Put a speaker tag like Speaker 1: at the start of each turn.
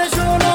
Speaker 1: I it's your life.